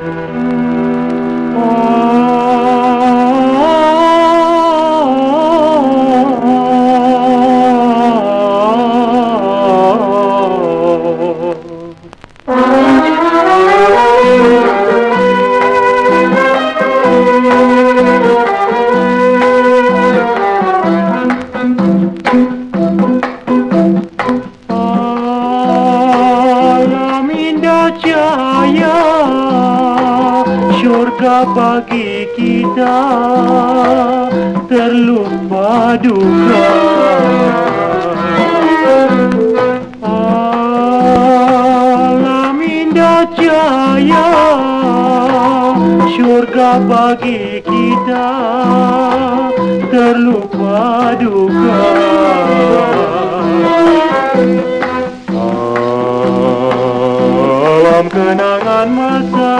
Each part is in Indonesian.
Yeah. Syurga bagi kita. Terlupa duka. Alam indah cahaya. Syurga bagi kita. Terlupa duka. Alam kenangan masa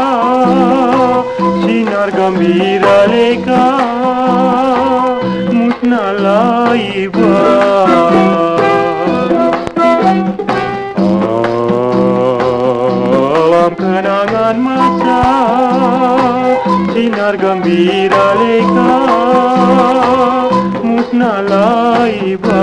viraleka mutna laiba Alam kenangan masa sinar gembira leka mutna laiba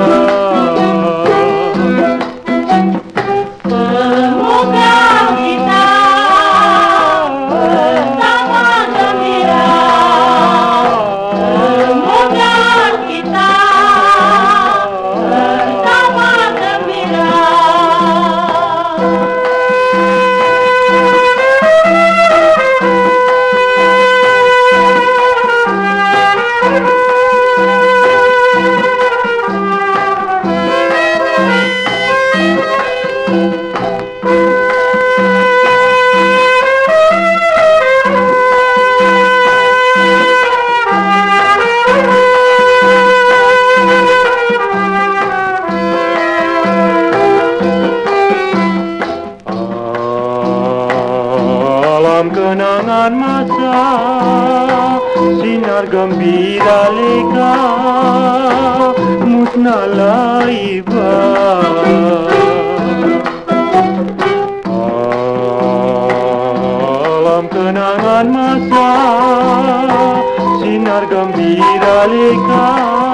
Alam kenangan masa Sinar gembira leka Musnahlah iba Alam kenangan masa Sinar gembira leka